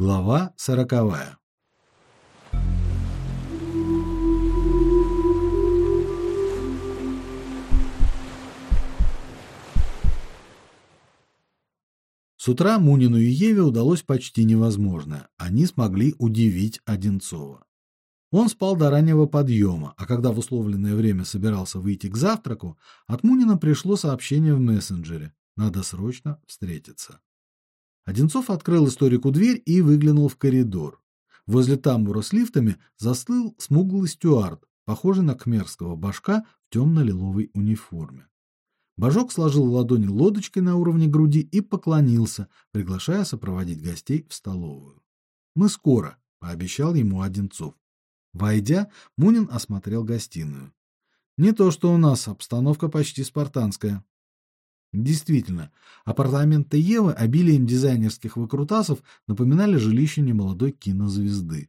Глава сороковая. С утра Мунину и Еве удалось почти невозможное. Они смогли удивить Одинцова. Он спал до раннего подъема, а когда в условленное время собирался выйти к завтраку, от Мунина пришло сообщение в мессенджере: надо срочно встретиться. Одинцов открыл историку дверь и выглянул в коридор. Возле тамбура с лифтами застыл смуглый стюард, похожий на кхмерского башка в темно лиловой униформе. Божок сложил ладони лодочкой на уровне груди и поклонился, приглашая сопроводить гостей в столовую. Мы скоро, пообещал ему Одинцов. Войдя, Мунин осмотрел гостиную. Не то, что у нас, обстановка почти спартанская. Действительно, апартаменты Евы обилием дизайнерских выкрутасов напоминали жилище немолодой кинозвезды.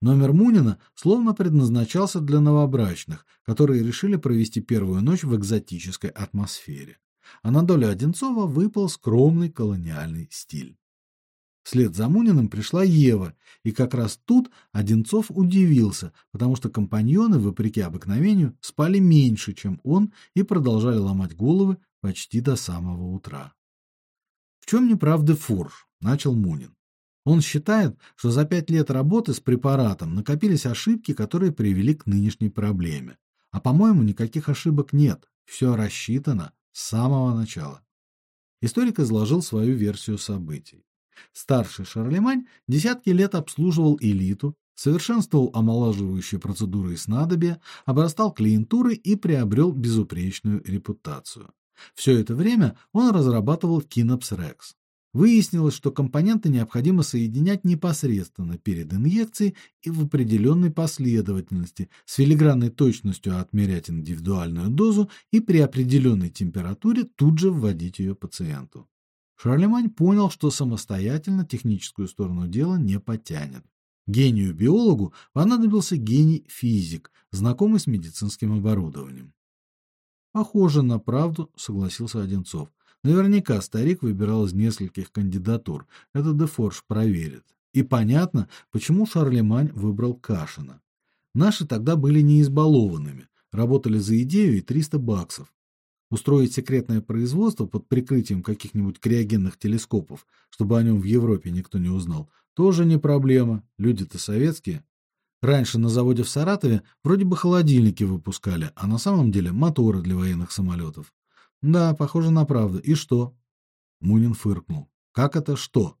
Номер Мунина словно предназначался для новобрачных, которые решили провести первую ночь в экзотической атмосфере. А на долю Одинцова выпал скромный колониальный стиль. Вслед за Муниным пришла Ева, и как раз тут Одинцов удивился, потому что компаньоны, вопреки обыкновению, спали меньше, чем он, и продолжали ломать головы почти до самого утра. В чем неправда Форж, начал Мунин. Он считает, что за пять лет работы с препаратом накопились ошибки, которые привели к нынешней проблеме. А по-моему, никаких ошибок нет. Все рассчитано с самого начала. Историк изложил свою версию событий. Старший Шарлемань десятки лет обслуживал элиту, совершенствовал омолаживающие процедуры и снадобья, обрастал клиентурой и приобрел безупречную репутацию. Все это время он разрабатывал Кинопс Рекс. Выяснилось, что компоненты необходимо соединять непосредственно перед инъекцией и в определенной последовательности, с филигранной точностью отмерять индивидуальную дозу и при определенной температуре тут же вводить ее пациенту. Шарлемань понял, что самостоятельно техническую сторону дела не потянет. Гению биологу понадобился гений физик, знакомый с медицинским оборудованием. Похоже на правду, согласился Одинцов. Наверняка старик выбирал из нескольких кандидатур. Это Дефорж проверит. И понятно, почему Шарлемань выбрал Кашина. Наши тогда были не избалованными, работали за идею и 300 баксов. Устроить секретное производство под прикрытием каких-нибудь криогенных телескопов, чтобы о нем в Европе никто не узнал, тоже не проблема. Люди-то советские. Раньше на заводе в Саратове вроде бы холодильники выпускали, а на самом деле моторы для военных самолетов. Да, похоже на правду. И что? Мунин фыркнул. Как это что?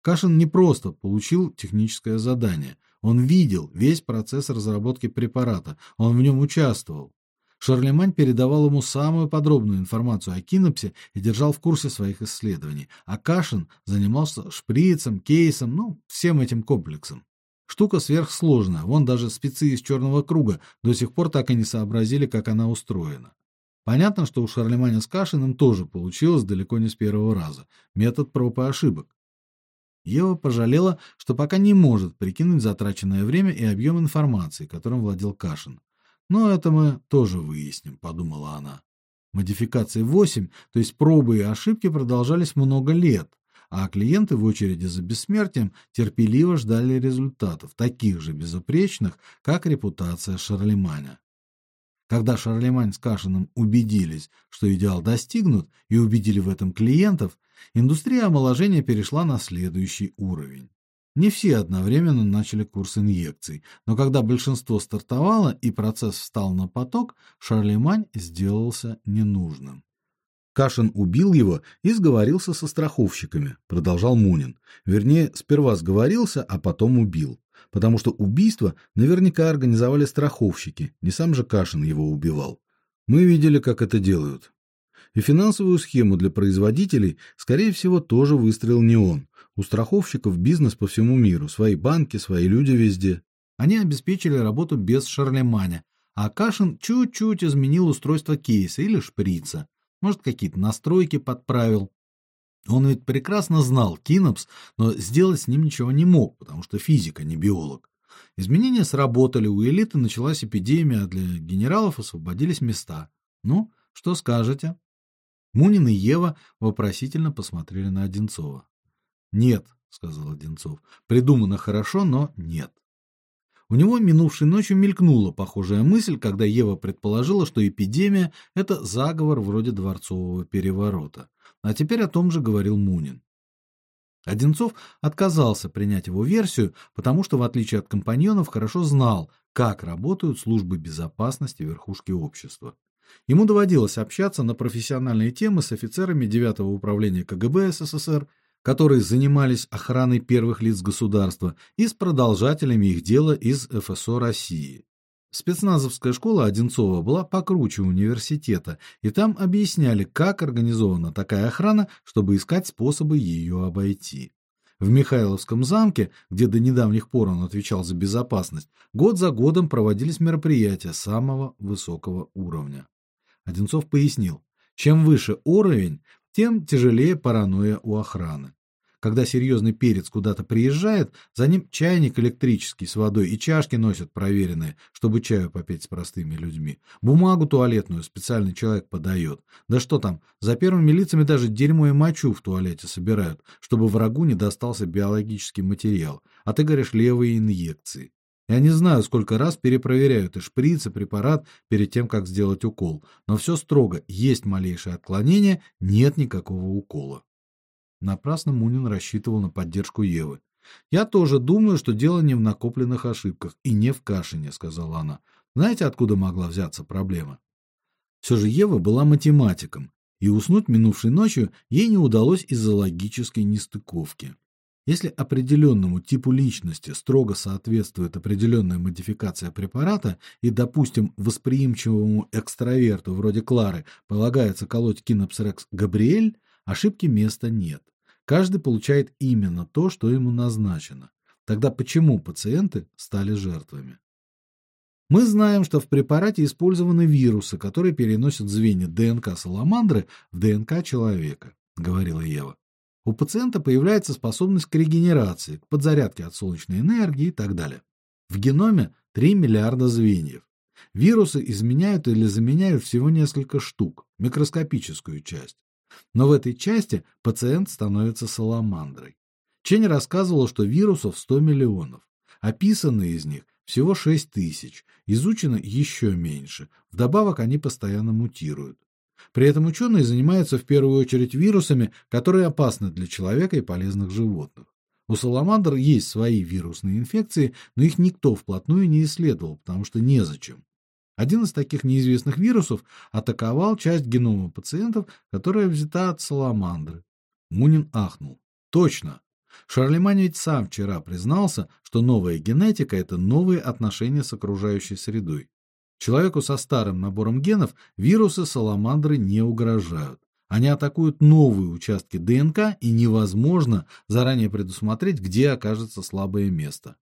Кашин не просто получил техническое задание. Он видел весь процесс разработки препарата. Он в нем участвовал. Шарлемань передавал ему самую подробную информацию о кинопсе и держал в курсе своих исследований, а Кашин занимался шприцем, кейсом, ну, всем этим комплексом. Штука сверхсложная, вон даже спецы из черного круга до сих пор так и не сообразили, как она устроена. Понятно, что у Шарлеманя с Кашиным тоже получилось далеко не с первого раза. Метод проб и ошибок. Ева пожалела, что пока не может прикинуть затраченное время и объем информации, которым владел Кашин. Но это мы тоже выясним, подумала она. Модификации 8, то есть пробы и ошибки продолжались много лет, а клиенты в очереди за бессмертием терпеливо ждали результатов, таких же безупречных, как репутация Шарлеманя. Когда Шарлемань с Кашиным убедились, что идеал достигнут, и убедили в этом клиентов, индустрия омоложения перешла на следующий уровень. Не все одновременно начали курс инъекций, но когда большинство стартовало и процесс встал на поток, Шарлемань сделался ненужным. Кашин убил его и сговорился со страховщиками, продолжал Мунин. Вернее, сперва сговорился, а потом убил потому что убийство наверняка организовали страховщики, не сам же Кашин его убивал. Мы видели, как это делают. И финансовую схему для производителей, скорее всего, тоже выстроил не он. У страховщиков бизнес по всему миру, свои банки, свои люди везде. Они обеспечили работу без Шарлеманя, а Кашин чуть-чуть изменил устройство кейса или шприца. Может, какие-то настройки подправил. Он ведь прекрасно знал Кинопс, но сделать с ним ничего не мог, потому что физик, а не биолог. Изменения сработали, у элиты началась эпидемия, а для генералов освободились места. Ну, что скажете? Мунин и Ева вопросительно посмотрели на Одинцова. Нет, сказал Одинцов. Придумано хорошо, но нет. У него минувшей ночью мелькнула похожая мысль, когда Ева предположила, что эпидемия это заговор вроде дворцового переворота. А теперь о том же говорил Мунин. Одинцов отказался принять его версию, потому что в отличие от компаньонов хорошо знал, как работают службы безопасности верхушки общества. Ему доводилось общаться на профессиональные темы с офицерами 9-го управления КГБ СССР, которые занимались охраной первых лиц государства, и с продолжателями их дела из ФСО России. Спецназовская школа Одинцова была покруче университета, и там объясняли, как организована такая охрана, чтобы искать способы ее обойти. В Михайловском замке, где до недавних пор он отвечал за безопасность, год за годом проводились мероприятия самого высокого уровня. Одинцов пояснил: чем выше уровень, тем тяжелее паранойя у охраны. Когда серьезный перец куда-то приезжает, за ним чайник электрический с водой и чашки носят проверенные, чтобы чаю попить с простыми людьми. Бумагу туалетную специальный человек подает. Да что там, за первыми лицами даже дерьмо и мочу в туалете собирают, чтобы врагу не достался биологический материал. А ты говоришь левые инъекции. Я не знаю, сколько раз перепроверяют и шприц, и препарат перед тем, как сделать укол, но все строго. Есть малейшее отклонение, нет никакого укола. Напрасно Мунин рассчитывал на поддержку Евы. Я тоже думаю, что дело не в накопленных ошибках и не в Кашине, сказала она. Знаете, откуда могла взяться проблема? Все же Ева была математиком, и уснуть минувшей ночью ей не удалось из-за логической нестыковки. Если определенному типу личности строго соответствует определенная модификация препарата и, допустим, восприимчивому экстраверту вроде Клары полагается колоть кинопсрекс Габриэль, ошибки места нет. Каждый получает именно то, что ему назначено. Тогда почему пациенты стали жертвами? Мы знаем, что в препарате использованы вирусы, которые переносят звенья ДНК саламандры в ДНК человека, говорила Ева. У пациента появляется способность к регенерации, к подзарядке от солнечной энергии и так далее. В геноме 3 миллиарда звеньев. Вирусы изменяют или заменяют всего несколько штук, микроскопическую часть. Но в этой части пациент становится саламандрой. Чень рассказывала, что вирусов 100 миллионов. Описаны из них всего 6 тысяч, изучено еще меньше. Вдобавок они постоянно мутируют. При этом ученые занимаются в первую очередь вирусами, которые опасны для человека и полезных животных. У саламандр есть свои вирусные инфекции, но их никто вплотную не исследовал, потому что незачем. Один из таких неизвестных вирусов атаковал часть генома пациентов, которая взята от саламандры. Мунин ахнул. Точно. Шарлемань ведь сам вчера признался, что новая генетика это новые отношения с окружающей средой. Человеку со старым набором генов вирусы саламандры не угрожают. Они атакуют новые участки ДНК, и невозможно заранее предусмотреть, где окажется слабое место.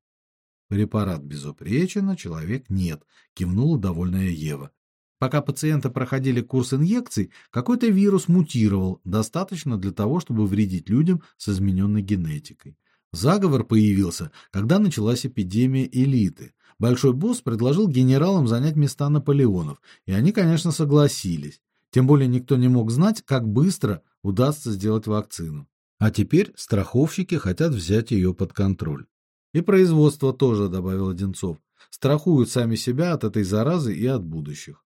Препарат безупречен, а человек нет, кивнула довольная Ева. Пока пациенты проходили курс инъекций, какой-то вирус мутировал, достаточно для того, чтобы вредить людям с измененной генетикой. Заговор появился, когда началась эпидемия элиты. Большой босс предложил генералам занять места Наполеонов, и они, конечно, согласились. Тем более никто не мог знать, как быстро удастся сделать вакцину. А теперь страховщики хотят взять ее под контроль. И производство тоже, добавил Одинцов. Страхуют сами себя от этой заразы и от будущих.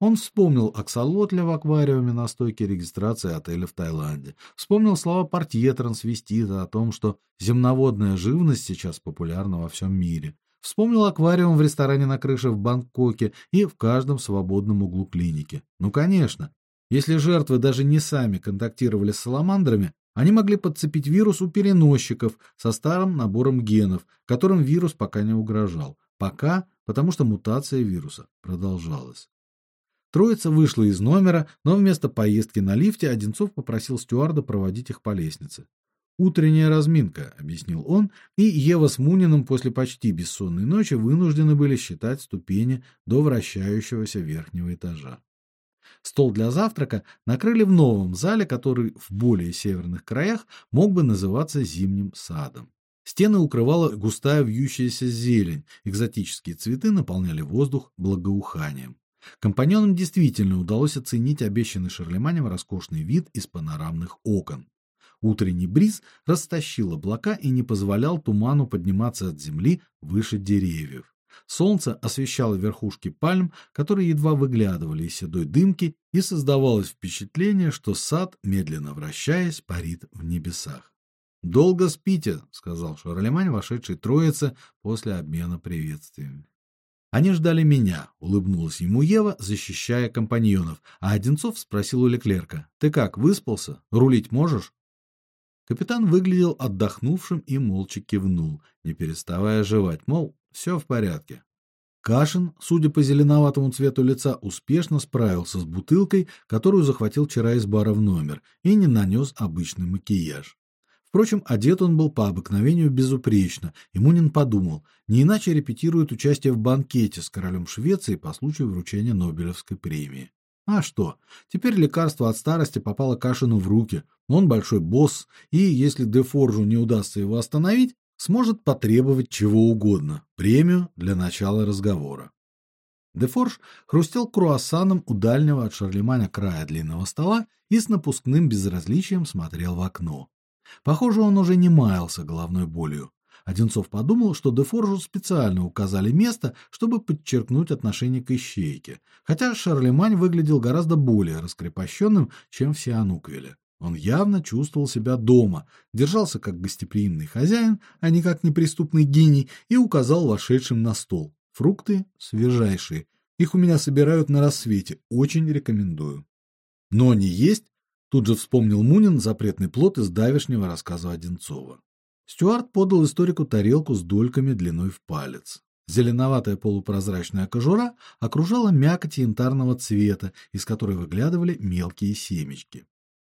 Он вспомнил аксолотля в аквариуме на стойке регистрации отеля в Таиланде. Вспомнил слова портье трансвестита о том, что земноводная живность сейчас популярна во всем мире. Вспомнил аквариум в ресторане на крыше в Бангкоке и в каждом свободном углу клиники. Ну, конечно, если жертвы даже не сами контактировали с саламандрами, они могли подцепить вирус у переносчиков со старым набором генов, которым вирус пока не угрожал. Пока, потому что мутация вируса продолжалась. Троица вышла из номера, но вместо поездки на лифте Одинцов попросил стюарда проводить их по лестнице. Утренняя разминка, объяснил он, и Ева с Муниным после почти бессонной ночи вынуждены были считать ступени до вращающегося верхнего этажа. Стол для завтрака накрыли в новом зале, который в более северных краях мог бы называться зимним садом. Стены укрывала густая вьющаяся зелень, экзотические цветы наполняли воздух благоуханием. Компаньонам действительно удалось оценить обещанный Шарлеманем роскошный вид из панорамных окон. Утренний бриз растащил облака и не позволял туману подниматься от земли выше деревьев. Солнце освещало верхушки пальм, которые едва выглядывали из седой дымки, и создавалось впечатление, что сад, медленно вращаясь, парит в небесах. Долго спите, сказал Шарлемань, вошедший троице после обмена приветствиями. Они ждали меня, улыбнулась ему Ева, защищая компаньонов, а Одинцов спросил у Леклерка: "Ты как, выспался? Рулить можешь?" Капитан выглядел отдохнувшим и молча кивнул, не переставая жевать, мол, все в порядке. Кашин, судя по зеленоватому цвету лица, успешно справился с бутылкой, которую захватил вчера из бара в номер, и не нанес обычный макияж. Впрочем, одет он был по обыкновению безупречно, и Мунин подумал, не иначе репетирует участие в банкете с королем Швеции по случаю вручения Нобелевской премии. А что? Теперь лекарство от старости попало Кашину в руки. Он большой босс, и если Дефоржу не удастся его остановить, сможет потребовать чего угодно, премию для начала разговора. Дефорж хрустел круассаном у дальнего от Шарлеманя края длинного стола и с напускным безразличием смотрел в окно. Похоже, он уже не маялся головной болью. Одинцов подумал, что Дефоржу специально указали место, чтобы подчеркнуть отношение к ищейке, хотя Шарлемань выглядел гораздо более раскрепощенным, чем в Сиануквиле. Он явно чувствовал себя дома, держался как гостеприимный хозяин, а не как неприступный гений, и указал вошедшим на стол. Фрукты свежайшие. Их у меня собирают на рассвете. Очень рекомендую. Но не есть Тут же вспомнил Мунин запретный плод из давешнего рассказа Одинцова. Стюарт подал историку тарелку с дольками длиной в палец. Зеленоватая полупрозрачная кожура окружала мякоть янтарного цвета, из которой выглядывали мелкие семечки.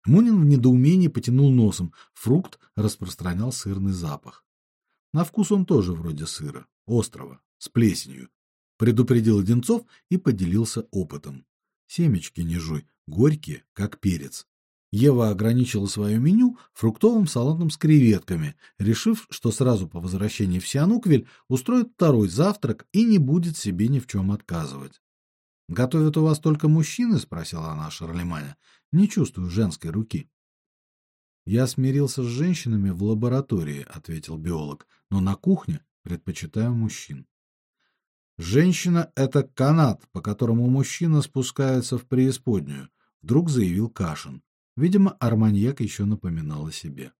Мунин в недоумении потянул носом. Фрукт распространял сырный запах. На вкус он тоже вроде сыра, острого, с плесенью. Предупредил Одинцов и поделился опытом. Семечки не жуй, горькие, как перец. Ева ограничила свое меню фруктовым салатом с креветками, решив, что сразу по возвращении в Сиануквиль устроит второй завтрак и не будет себе ни в чем отказывать. Готовят у вас только мужчины, спросила она Шарлеманя. Не чувствую женской руки. Я смирился с женщинами в лаборатории, ответил биолог, но на кухне предпочитаю мужчин. Женщина это канат, по которому мужчина спускается в преисподнюю, вдруг заявил Кашин. Видимо, Арманьяк еще напоминал о себе.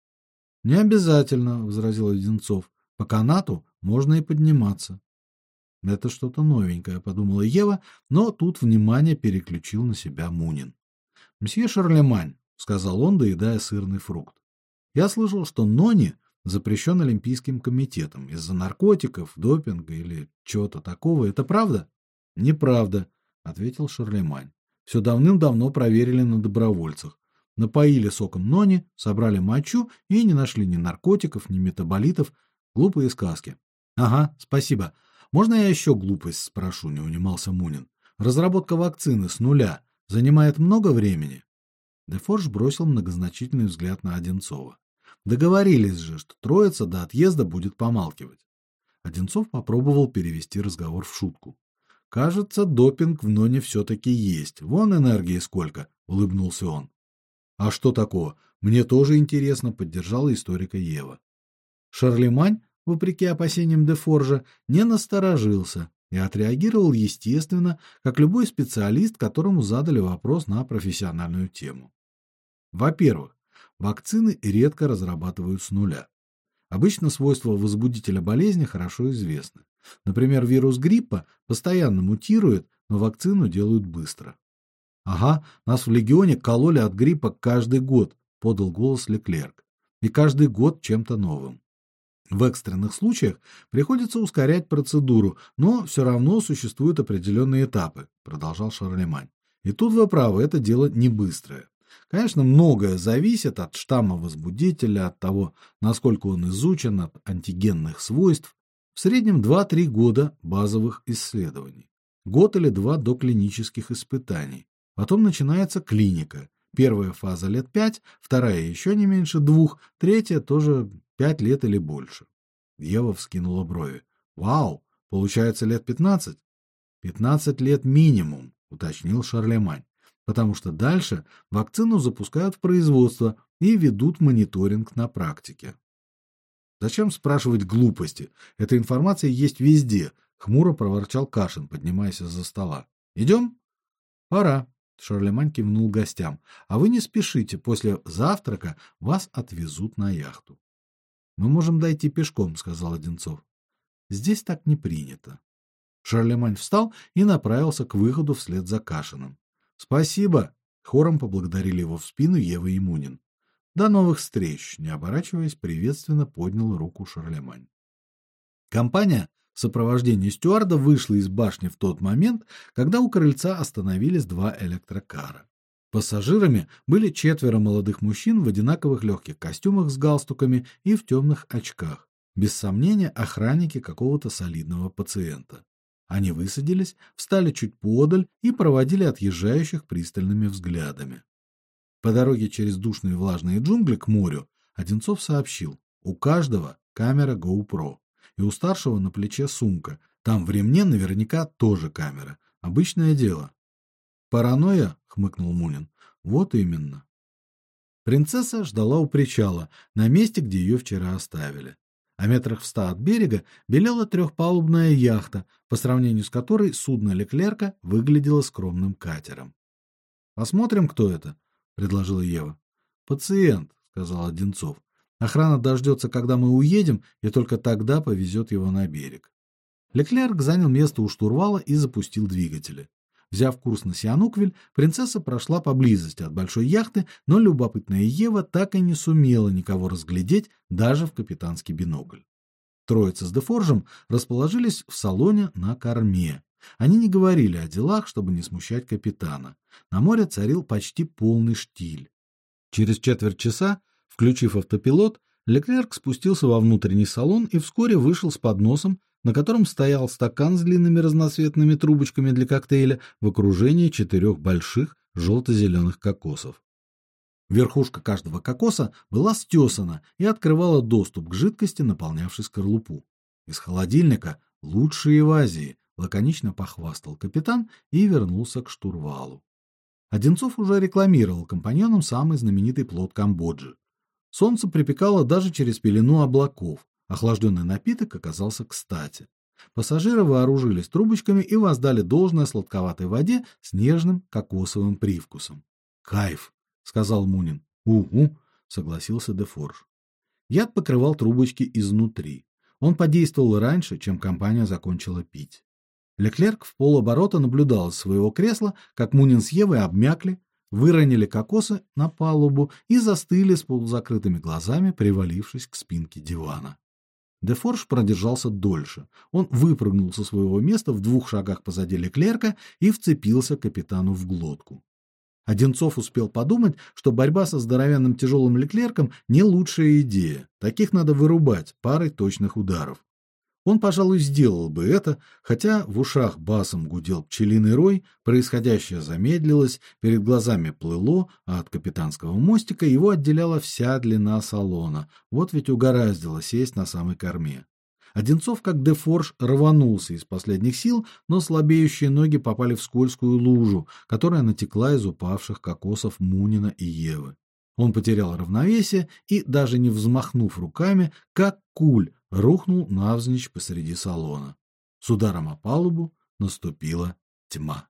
Не обязательно, возразил Одинцов. По канату можно и подниматься. Это что-то новенькое, подумала Ева, но тут внимание переключил на себя Мунин. Мсье Шарлемань, сказал он, доедая сырный фрукт. Я слышал, что нони запрещен Олимпийским комитетом из-за наркотиков, допинга или чего-то такого. Это правда? Неправда, ответил Шарлемань. Все давным-давно проверили на добровольцах напоили соком нони, собрали мочу и не нашли ни наркотиков, ни метаболитов. Глупые сказки. Ага, спасибо. Можно я еще глупость спрошу, не унимался Мунин. Разработка вакцины с нуля занимает много времени. Дефорж бросил многозначительный взгляд на Одинцова. Договорились же, что троица до отъезда будет помалкивать. Одинцов попробовал перевести разговор в шутку. Кажется, допинг в Ноне все таки есть. Вон энергии сколько, улыбнулся он. А что такого? Мне тоже интересно, поддержала историка Ева. Шарлемань, вопреки опасениям Дефоржа, не насторожился и отреагировал естественно, как любой специалист, которому задали вопрос на профессиональную тему. Во-первых, вакцины редко разрабатывают с нуля. Обычно свойства возбудителя болезни хорошо известны. Например, вирус гриппа постоянно мутирует, но вакцину делают быстро. Ага, нас в легионе кололи от гриппа каждый год, подал голос Леклерк. И каждый год чем-то новым. В экстренных случаях приходится ускорять процедуру, но все равно существуют определенные этапы, продолжал Шарлемань. И тут вы правы, это дело не быстрое. Конечно, многое зависит от штамма возбудителя, от того, насколько он изучен, от антигенных свойств. В среднем 2-3 года базовых исследований. Год или два до клинических испытаний. Потом начинается клиника. Первая фаза лет пять, вторая еще не меньше двух, третья тоже пять лет или больше. Ева вскинула брови. Вау, получается лет пятнадцать? Пятнадцать лет минимум, уточнил Шарлемань. Потому что дальше вакцину запускают в производство, и ведут мониторинг на практике. Зачем спрашивать глупости? Эта информация есть везде, хмуро проворчал Кашин, поднимаясь из-за стола. Идем?» Пора. Шарлемань кивнул гостям. А вы не спешите, после завтрака вас отвезут на яхту. Мы можем дойти пешком, сказал Одинцов. Здесь так не принято. Шарлемань встал и направился к выходу вслед за Кашиным. Спасибо, хором поблагодарили его в спину Ева и Мунин. До новых встреч, не оборачиваясь, приветственно поднял руку Шарлемань. Компания в сопровождении стюарда вышла из башни в тот момент, когда у крыльца остановились два электрокара. Пассажирами были четверо молодых мужчин в одинаковых легких костюмах с галстуками и в темных очках. Без сомнения, охранники какого-то солидного пациента. Они высадились, встали чуть подаль и проводили отъезжающих пристальными взглядами. По дороге через душные влажные джунгли к морю Одинцов сообщил: у каждого камера GoPro и у старшего на плече сумка. Там в ремне наверняка тоже камера. Обычное дело. Паранойя, хмыкнул Мунин. Вот именно. Принцесса ждала у причала, на месте, где ее вчера оставили. А метрах в ста от берега белела трехпалубная яхта, по сравнению с которой судно Леклерка выглядело скромным катером. Посмотрим, кто это, предложила Ева. Пациент, сказал Одинцов. Охрана дождется, когда мы уедем, и только тогда повезет его на берег. Леклерк занял место у штурвала и запустил двигатели. Взяв курс на Сиануквиль, принцесса прошла поблизости от большой яхты, но любопытная Ева так и не сумела никого разглядеть даже в капитанский бинокль. Троица с Дефоржем расположились в салоне на корме. Они не говорили о делах, чтобы не смущать капитана. На море царил почти полный штиль. Через четверть часа Включив автопилот, Леклерк спустился во внутренний салон и вскоре вышел с подносом, на котором стоял стакан с длинными разноцветными трубочками для коктейля в окружении четырех больших желто-зеленых кокосов. Верхушка каждого кокоса была стесана и открывала доступ к жидкости, наполнявшей скорлупу. Из холодильника лучшие в Азии, лаконично похвастал капитан и вернулся к штурвалу. Одинцов уже рекламировал компаньонам самый знаменитый плод Камбоджи. Солнце припекало даже через пелену облаков. Охлажденный напиток оказался кстати. Пассажиры вооружились трубочками и воздали должное сладковатой воде с нежным кокосовым привкусом. Кайф, сказал Мунин. Угу, согласился Дефорж. Яд покрывал трубочки изнутри. Он подействовал раньше, чем компания закончила пить. Леклерк в полоборота наблюдал из своего кресла, как Мунин с Евой обмякли, выронили кокосы на палубу и застыли с полузакрытыми глазами, привалившись к спинке дивана. Дефорж продержался дольше. Он выпрыгнул со своего места в двух шагах позади Леклерка и вцепился капитану в глотку. Одинцов успел подумать, что борьба со здоровенным тяжелым Леклерком не лучшая идея. Таких надо вырубать парой точных ударов. Он, пожалуй, сделал бы это, хотя в ушах басом гудел пчелиный рой, происходящее замедлилось, перед глазами плыло, а от капитанского мостика его отделяла вся длина салона. Вот ведь угораздило сесть на самой корме. Одинцов, как дефорж, рванулся из последних сил, но слабеющие ноги попали в скользкую лужу, которая натекла из упавших кокосов Мунина и Евы. Он потерял равновесие и, даже не взмахнув руками, как куль, рухнул навзничь посреди салона. С ударом о палубу наступила тьма.